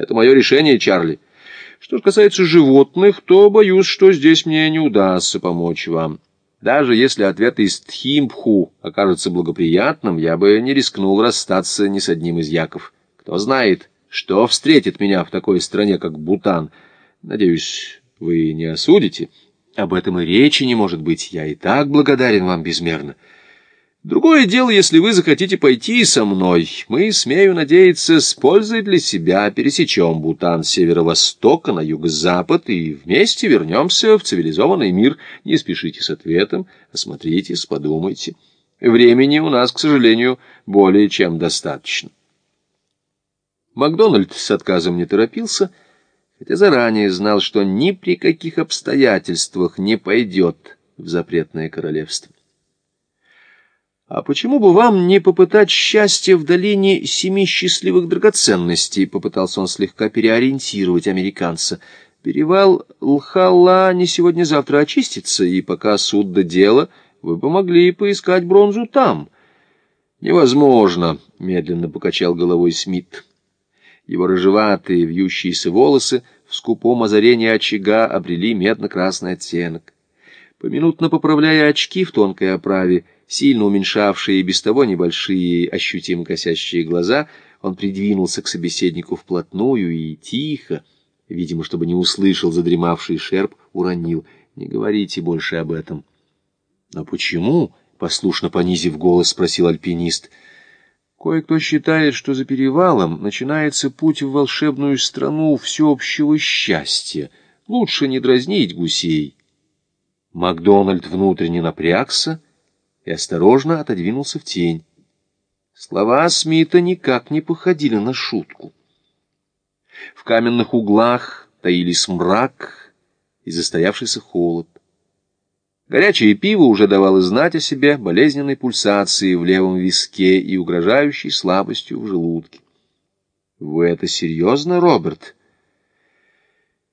Это мое решение, Чарли. Что касается животных, то боюсь, что здесь мне не удастся помочь вам. Даже если ответ из Тхимпху окажется благоприятным, я бы не рискнул расстаться ни с одним из яков. Кто знает, что встретит меня в такой стране, как Бутан. Надеюсь, вы не осудите. Об этом и речи не может быть. Я и так благодарен вам безмерно. Другое дело, если вы захотите пойти со мной. Мы, смею надеяться, с пользой для себя пересечем Бутан с северо-востока на юго-запад и вместе вернемся в цивилизованный мир. Не спешите с ответом, осмотритесь, подумайте. Времени у нас, к сожалению, более чем достаточно. Макдональд с отказом не торопился, хотя заранее знал, что ни при каких обстоятельствах не пойдет в запретное королевство. «А почему бы вам не попытать счастье в долине семи счастливых драгоценностей?» Попытался он слегка переориентировать американца. «Перевал Лхала не сегодня-завтра очистится, и пока суд до дела, вы бы могли поискать бронзу там». «Невозможно», — медленно покачал головой Смит. Его рыжеватые вьющиеся волосы в скупом озарении очага обрели медно-красный оттенок. Поминутно поправляя очки в тонкой оправе, сильно уменьшавшие и без того небольшие, ощутимо косящие глаза, он придвинулся к собеседнику вплотную и тихо, видимо, чтобы не услышал задремавший шерп, уронил. «Не говорите больше об этом». «А почему?» — послушно понизив голос, спросил альпинист. «Кое-кто считает, что за перевалом начинается путь в волшебную страну всеобщего счастья. Лучше не дразнить гусей». Макдональд внутренне напрягся, — и осторожно отодвинулся в тень. Слова Смита никак не походили на шутку. В каменных углах таились мрак и застоявшийся холод. Горячее пиво уже давало знать о себе болезненной пульсации в левом виске и угрожающей слабостью в желудке. «Вы это серьезно, Роберт?»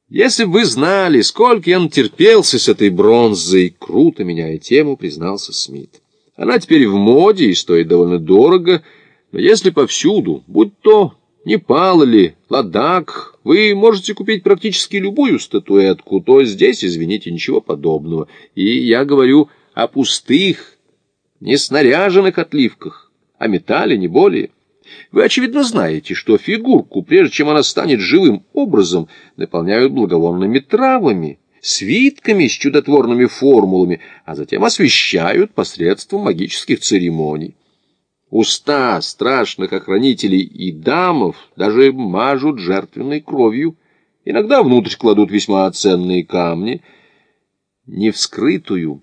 «Если бы вы знали, сколько я натерпелся с этой бронзой!» Круто меняя тему, признался Смит. Она теперь в моде и стоит довольно дорого, но если повсюду, будь то Непал или Ладак, вы можете купить практически любую статуэтку, то здесь, извините, ничего подобного. И я говорю о пустых, не снаряженных отливках, о металле, не более. Вы, очевидно, знаете, что фигурку, прежде чем она станет живым образом, наполняют благовонными травами, свитками с чудотворными формулами, а затем освещают посредством магических церемоний. Уста страшных охранителей и дамов даже мажут жертвенной кровью. Иногда внутрь кладут весьма ценные камни. Не вскрытую,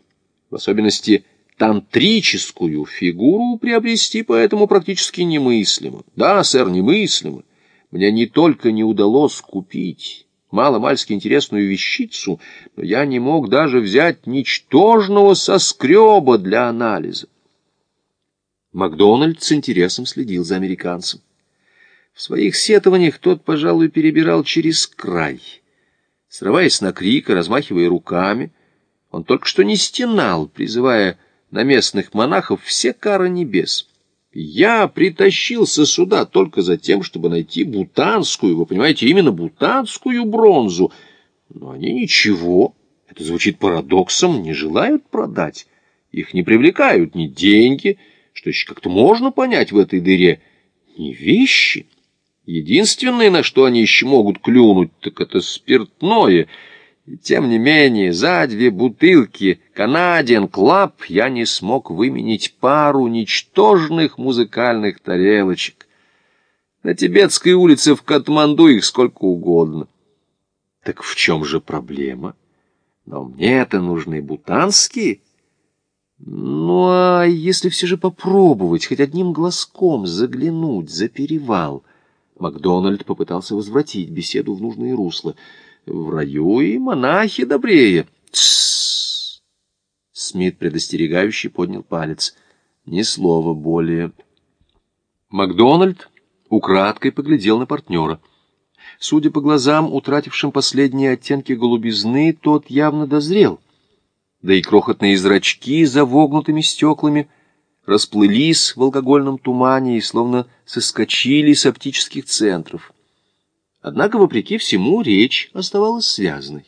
в особенности тантрическую фигуру приобрести поэтому практически немыслимо. Да, сэр, немыслимо. Мне не только не удалось купить мало-мальски интересную вещицу, но я не мог даже взять ничтожного соскреба для анализа. Макдональд с интересом следил за американцем. В своих сетованиях тот, пожалуй, перебирал через край. Срываясь на крик и размахивая руками, он только что не стенал, призывая на местных монахов все кары небес — я притащился сюда только за тем, чтобы найти бутанскую, вы понимаете, именно бутанскую бронзу. Но они ничего, это звучит парадоксом, не желают продать. Их не привлекают ни деньги, что еще как-то можно понять в этой дыре, ни вещи. Единственное, на что они еще могут клюнуть, так это спиртное — тем не менее, за две бутылки «Canadian Club» я не смог выменить пару ничтожных музыкальных тарелочек. На Тибетской улице в Катманду их сколько угодно. Так в чем же проблема? Но мне-то нужны бутанские. Ну, а если все же попробовать хоть одним глазком заглянуть за перевал? Макдональд попытался возвратить беседу в нужное русло — в раю и монахи добрее. Смит предостерегающий поднял палец. Ни слова более. Макдональд украдкой поглядел на партнера. Судя по глазам, утратившим последние оттенки голубизны, тот явно дозрел. Да и крохотные зрачки за вогнутыми стеклами расплылись в алкогольном тумане и словно соскочили с оптических центров. Однако, вопреки всему, речь оставалась связанной.